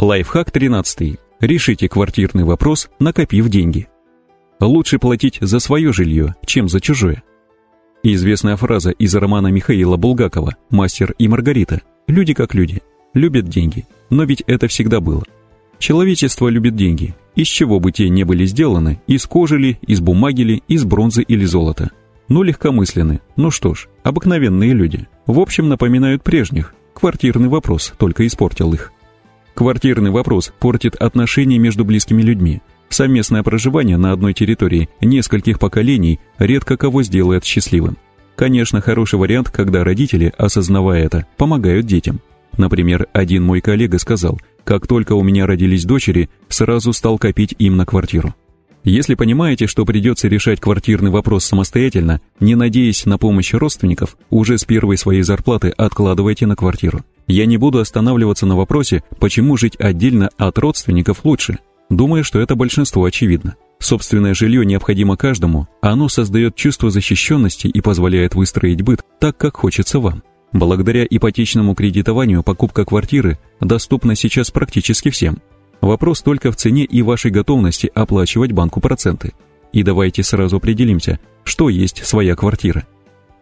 Лайфхак 13. Решите квартирный вопрос, накопив деньги. Лучше платить за свое жилье, чем за чужое. Известная фраза из романа Михаила Булгакова «Мастер и Маргарита». Люди как люди. Любят деньги. Но ведь это всегда было. Человечество любит деньги. Из чего бы те не были сделаны, из кожи ли, из бумаги ли, из бронзы или золота. Ну, легкомысленны. Ну что ж, обыкновенные люди. В общем, напоминают прежних. Квартирный вопрос только испортил их. Квартирный вопрос портит отношения между близкими людьми. Совместное проживание на одной территории нескольких поколений редко кого сделает счастливым. Конечно, хороший вариант, когда родители, осознавая это, помогают детям. Например, один мой коллега сказал, как только у меня родились дочери, сразу стал копить им на квартиру. Если понимаете, что придется решать квартирный вопрос самостоятельно, не надеясь на помощь родственников, уже с первой своей зарплаты откладывайте на квартиру. Я не буду останавливаться на вопросе, почему жить отдельно от родственников лучше. Думаю, что это большинство очевидно. Собственное жилье необходимо каждому, оно создает чувство защищенности и позволяет выстроить быт так, как хочется вам. Благодаря ипотечному кредитованию покупка квартиры доступна сейчас практически всем. Вопрос только в цене и вашей готовности оплачивать банку проценты. И давайте сразу определимся, что есть своя квартира.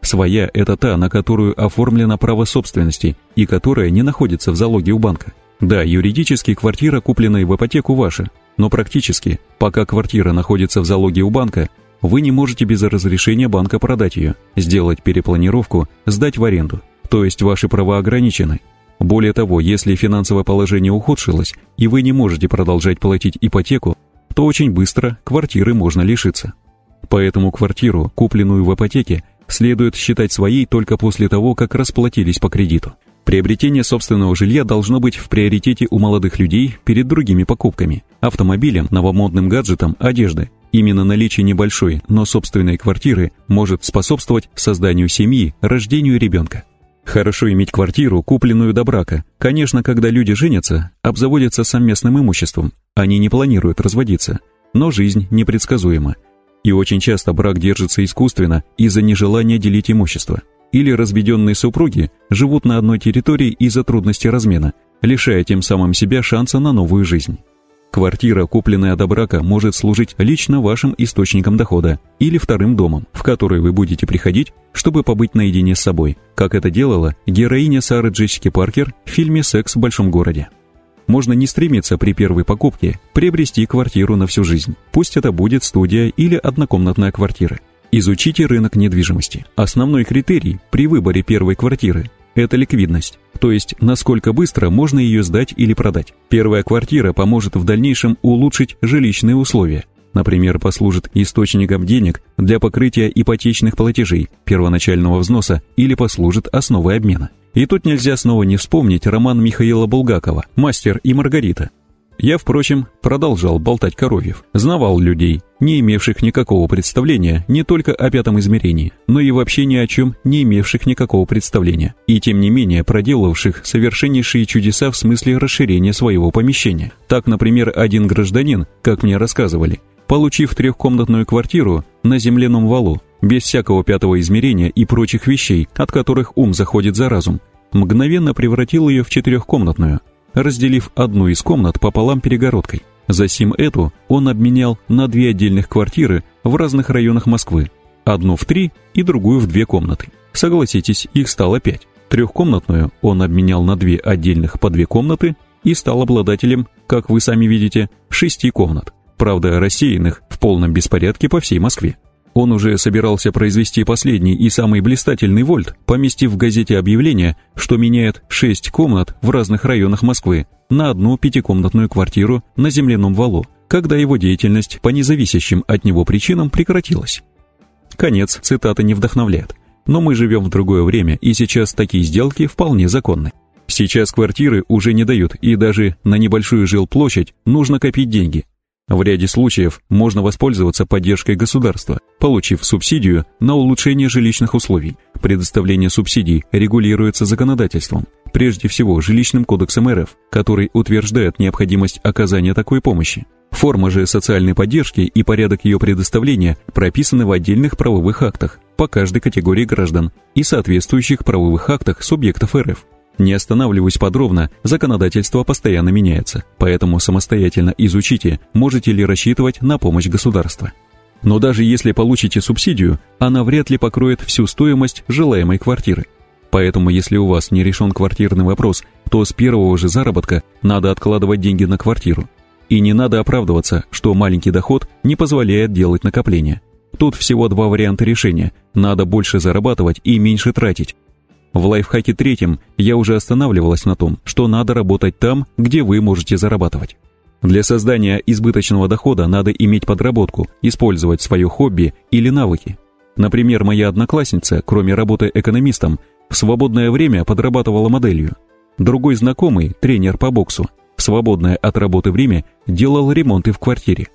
Своя – это та, на которую оформлено право собственности и которая не находится в залоге у банка. Да, юридически квартира, купленная в ипотеку, ваша, но практически, пока квартира находится в залоге у банка, вы не можете без разрешения банка продать ее, сделать перепланировку, сдать в аренду. То есть ваши права ограничены. Более того, если финансовое положение ухудшилось, и вы не можете продолжать платить ипотеку, то очень быстро квартиры можно лишиться. Поэтому квартиру, купленную в ипотеке, следует считать своей только после того, как расплатились по кредиту. Приобретение собственного жилья должно быть в приоритете у молодых людей перед другими покупками – автомобилем, новомодным гаджетом, одеждой. Именно наличие небольшой, но собственной квартиры может способствовать созданию семьи, рождению ребенка. Хорошо иметь квартиру, купленную до брака. Конечно, когда люди женятся, обзаводятся совместным имуществом. Они не планируют разводиться. Но жизнь непредсказуема. И очень часто брак держится искусственно из-за нежелания делить имущество. Или разведенные супруги живут на одной территории из-за трудности размена, лишая тем самым себя шанса на новую жизнь. Квартира, купленная до брака, может служить лично вашим источником дохода или вторым домом, в который вы будете приходить, чтобы побыть наедине с собой, как это делала героиня Сары Джессики Паркер в фильме «Секс в большом городе» можно не стремиться при первой покупке приобрести квартиру на всю жизнь. Пусть это будет студия или однокомнатная квартира. Изучите рынок недвижимости. Основной критерий при выборе первой квартиры – это ликвидность, то есть насколько быстро можно ее сдать или продать. Первая квартира поможет в дальнейшем улучшить жилищные условия, например, послужит источником денег для покрытия ипотечных платежей, первоначального взноса или послужит основой обмена. И тут нельзя снова не вспомнить роман Михаила Булгакова «Мастер и Маргарита». Я, впрочем, продолжал болтать коровьев, знавал людей, не имевших никакого представления не только о пятом измерении, но и вообще ни о чем не имевших никакого представления, и тем не менее проделавших совершеннейшие чудеса в смысле расширения своего помещения. Так, например, один гражданин, как мне рассказывали, получив трехкомнатную квартиру на земляном валу, без всякого пятого измерения и прочих вещей, от которых ум заходит за разум, мгновенно превратил ее в четырехкомнатную, разделив одну из комнат пополам перегородкой. Засим эту он обменял на две отдельных квартиры в разных районах Москвы, одну в три и другую в две комнаты. Согласитесь, их стало пять. Трехкомнатную он обменял на две отдельных по две комнаты и стал обладателем, как вы сами видите, шести комнат, правда рассеянных в полном беспорядке по всей Москве. Он уже собирался произвести последний и самый блистательный вольт, поместив в газете объявление, что меняет шесть комнат в разных районах Москвы на одну пятикомнатную квартиру на земляном валу, когда его деятельность по независящим от него причинам прекратилась. Конец цитаты не вдохновляет. Но мы живем в другое время, и сейчас такие сделки вполне законны. Сейчас квартиры уже не дают, и даже на небольшую жилплощадь нужно копить деньги, в ряде случаев можно воспользоваться поддержкой государства, получив субсидию на улучшение жилищных условий. Предоставление субсидий регулируется законодательством, прежде всего жилищным кодексом РФ, который утверждает необходимость оказания такой помощи. Форма же социальной поддержки и порядок ее предоставления прописаны в отдельных правовых актах по каждой категории граждан и соответствующих правовых актах субъектов РФ. Не останавливаясь подробно, законодательство постоянно меняется, поэтому самостоятельно изучите, можете ли рассчитывать на помощь государства. Но даже если получите субсидию, она вряд ли покроет всю стоимость желаемой квартиры. Поэтому если у вас не решен квартирный вопрос, то с первого же заработка надо откладывать деньги на квартиру. И не надо оправдываться, что маленький доход не позволяет делать накопления. Тут всего два варианта решения. Надо больше зарабатывать и меньше тратить. В лайфхаке третьем я уже останавливалась на том, что надо работать там, где вы можете зарабатывать. Для создания избыточного дохода надо иметь подработку, использовать свое хобби или навыки. Например, моя одноклассница, кроме работы экономистом, в свободное время подрабатывала моделью. Другой знакомый, тренер по боксу, в свободное от работы время делал ремонты в квартире.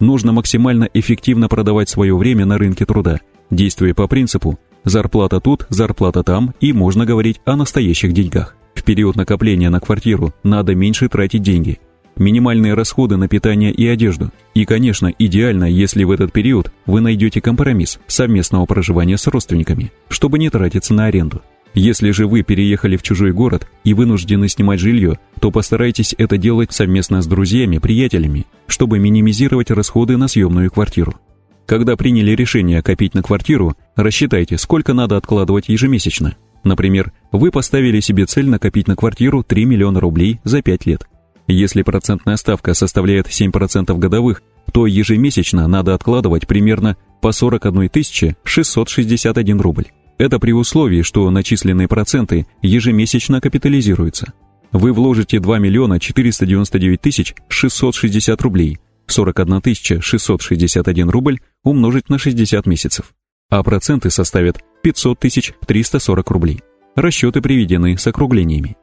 Нужно максимально эффективно продавать свое время на рынке труда, действуя по принципу «зарплата тут, зарплата там» и можно говорить о настоящих деньгах. В период накопления на квартиру надо меньше тратить деньги – минимальные расходы на питание и одежду. И, конечно, идеально, если в этот период вы найдете компромисс совместного проживания с родственниками, чтобы не тратиться на аренду. Если же вы переехали в чужой город и вынуждены снимать жилье, то постарайтесь это делать совместно с друзьями, приятелями, чтобы минимизировать расходы на съемную квартиру. Когда приняли решение копить на квартиру, рассчитайте, сколько надо откладывать ежемесячно. Например, вы поставили себе цель накопить на квартиру 3 миллиона рублей за 5 лет. Если процентная ставка составляет 7% годовых, то ежемесячно надо откладывать примерно по 41 661 рубль. Это при условии, что начисленные проценты ежемесячно капитализируются. Вы вложите 2 миллиона 499 тысяч 660 рублей, 41 661 рубль умножить на 60 месяцев, а проценты составят 500 340 рублей. Расчеты приведены с округлениями.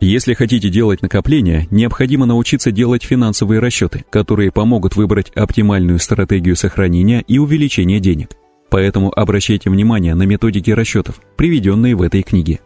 Если хотите делать накопления, необходимо научиться делать финансовые расчеты, которые помогут выбрать оптимальную стратегию сохранения и увеличения денег. Поэтому обращайте внимание на методики расчетов, приведенные в этой книге.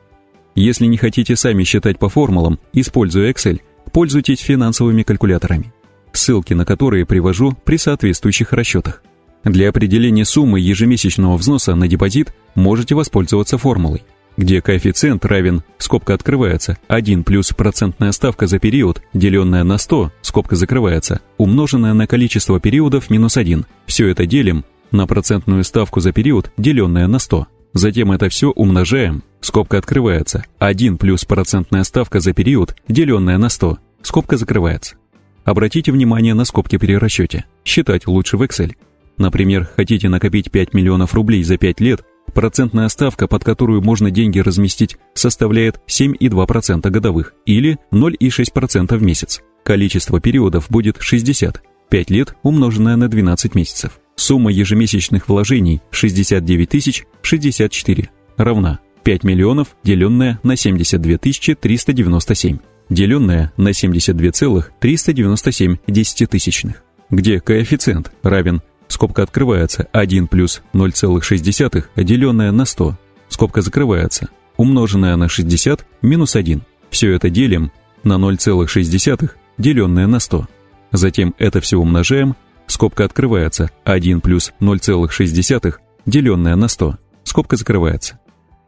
Если не хотите сами считать по формулам, используя Excel, пользуйтесь финансовыми калькуляторами, ссылки на которые привожу при соответствующих расчетах. Для определения суммы ежемесячного взноса на депозит можете воспользоваться формулой – где коэффициент равен, скобка открывается, 1 плюс процентная ставка за период, деленная на 100, скобка закрывается, умноженная на количество периодов минус 1. Все это делим на процентную ставку за период, деленная на 100. Затем это все умножаем, скобка открывается, 1 плюс процентная ставка за период, деленная на 100, скобка закрывается. Обратите внимание на скобки при расчете. Считать лучше в Excel. Например, хотите накопить 5 миллионов рублей за 5 лет, Процентная ставка, под которую можно деньги разместить, составляет 7,2% годовых или 0,6% в месяц. Количество периодов будет 60, 5 лет умноженное на 12 месяцев. Сумма ежемесячных вложений 69 тысяч 64 равна 5 миллионов, деленная на 72 397, деленная на 72,397 десятитысячных, где коэффициент равен скобка открывается, 1 плюс 0,6, деленное на 100, скобка закрывается, умноженное на 60, минус 1. Все это делим на 0,6, деленное на 100. Затем это все умножаем, скобка открывается, 1 плюс 0,6, деленное на 100, скобка закрывается.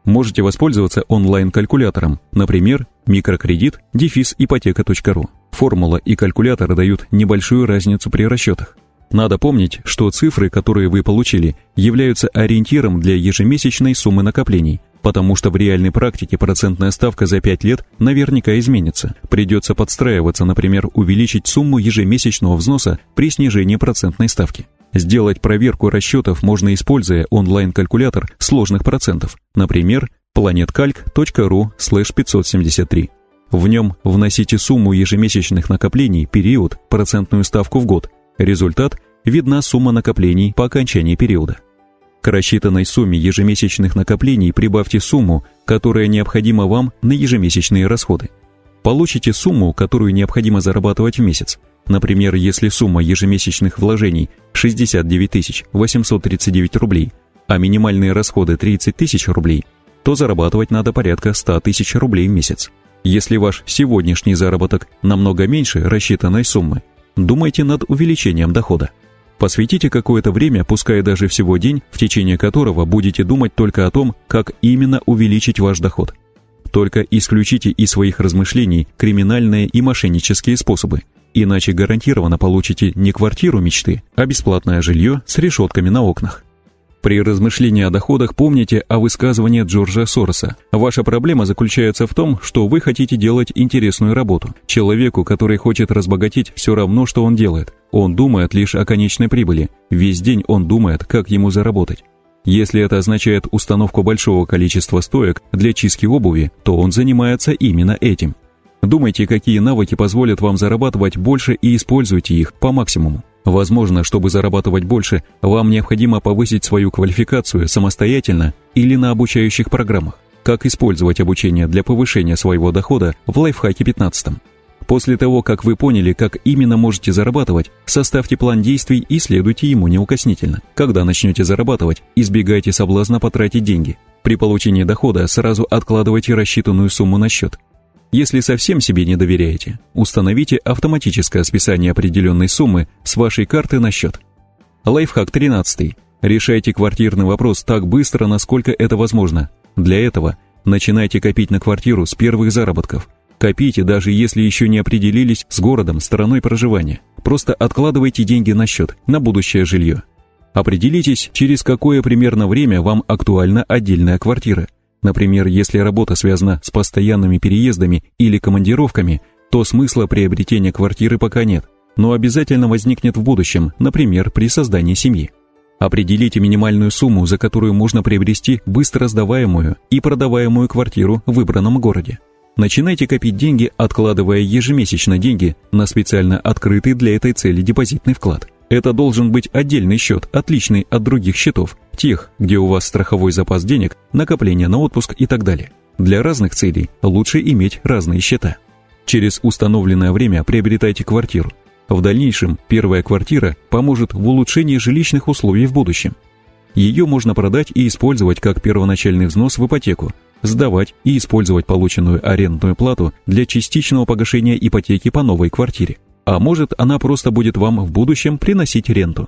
Можете воспользоваться онлайн-калькулятором, например, микрокредит дефис ипотека.ру. Формула и калькулятор дают небольшую разницу при расчетах. Надо помнить, что цифры, которые вы получили, являются ориентиром для ежемесячной суммы накоплений, потому что в реальной практике процентная ставка за 5 лет наверняка изменится. Придется подстраиваться, например, увеличить сумму ежемесячного взноса при снижении процентной ставки. Сделать проверку расчетов можно используя онлайн-калькулятор сложных процентов, например, planetcalc.ru 573. В нем вносите сумму ежемесячных накоплений, период, процентную ставку в год – Результат – видна сумма накоплений по окончании периода. К рассчитанной сумме ежемесячных накоплений прибавьте сумму, которая необходима вам на ежемесячные расходы. Получите сумму, которую необходимо зарабатывать в месяц. Например, если сумма ежемесячных вложений 69 839 рублей, а минимальные расходы 30 тысяч рублей, то зарабатывать надо порядка 100 тысяч рублей в месяц. Если ваш сегодняшний заработок намного меньше рассчитанной суммы, думайте над увеличением дохода. Посвятите какое-то время, пускай даже всего день, в течение которого будете думать только о том, как именно увеличить ваш доход. Только исключите из своих размышлений криминальные и мошеннические способы, иначе гарантированно получите не квартиру мечты, а бесплатное жилье с решетками на окнах. При размышлении о доходах помните о высказывании Джорджа Сороса. Ваша проблема заключается в том, что вы хотите делать интересную работу. Человеку, который хочет разбогатеть, все равно, что он делает. Он думает лишь о конечной прибыли. Весь день он думает, как ему заработать. Если это означает установку большого количества стоек для чистки обуви, то он занимается именно этим. Думайте, какие навыки позволят вам зарабатывать больше и используйте их по максимуму. Возможно, чтобы зарабатывать больше, вам необходимо повысить свою квалификацию самостоятельно или на обучающих программах. Как использовать обучение для повышения своего дохода в лайфхаке 15. После того, как вы поняли, как именно можете зарабатывать, составьте план действий и следуйте ему неукоснительно. Когда начнете зарабатывать, избегайте соблазна потратить деньги. При получении дохода сразу откладывайте рассчитанную сумму на счет. Если совсем себе не доверяете, установите автоматическое списание определенной суммы с вашей карты на счет. Лайфхак 13. Решайте квартирный вопрос так быстро, насколько это возможно. Для этого начинайте копить на квартиру с первых заработков. Копите, даже если еще не определились с городом, стороной проживания. Просто откладывайте деньги на счет, на будущее жилье. Определитесь, через какое примерно время вам актуальна отдельная квартира – Например, если работа связана с постоянными переездами или командировками, то смысла приобретения квартиры пока нет, но обязательно возникнет в будущем, например, при создании семьи. Определите минимальную сумму, за которую можно приобрести быстро сдаваемую и продаваемую квартиру в выбранном городе. Начинайте копить деньги, откладывая ежемесячно деньги на специально открытый для этой цели депозитный вклад – это должен быть отдельный счет, отличный от других счетов, тех, где у вас страховой запас денег, накопление на отпуск и так далее. Для разных целей лучше иметь разные счета. Через установленное время приобретайте квартиру. В дальнейшем первая квартира поможет в улучшении жилищных условий в будущем. Ее можно продать и использовать как первоначальный взнос в ипотеку, сдавать и использовать полученную арендную плату для частичного погашения ипотеки по новой квартире. А может, она просто будет вам в будущем приносить ренту.